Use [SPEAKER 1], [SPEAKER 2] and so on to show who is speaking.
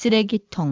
[SPEAKER 1] 쓰레기통.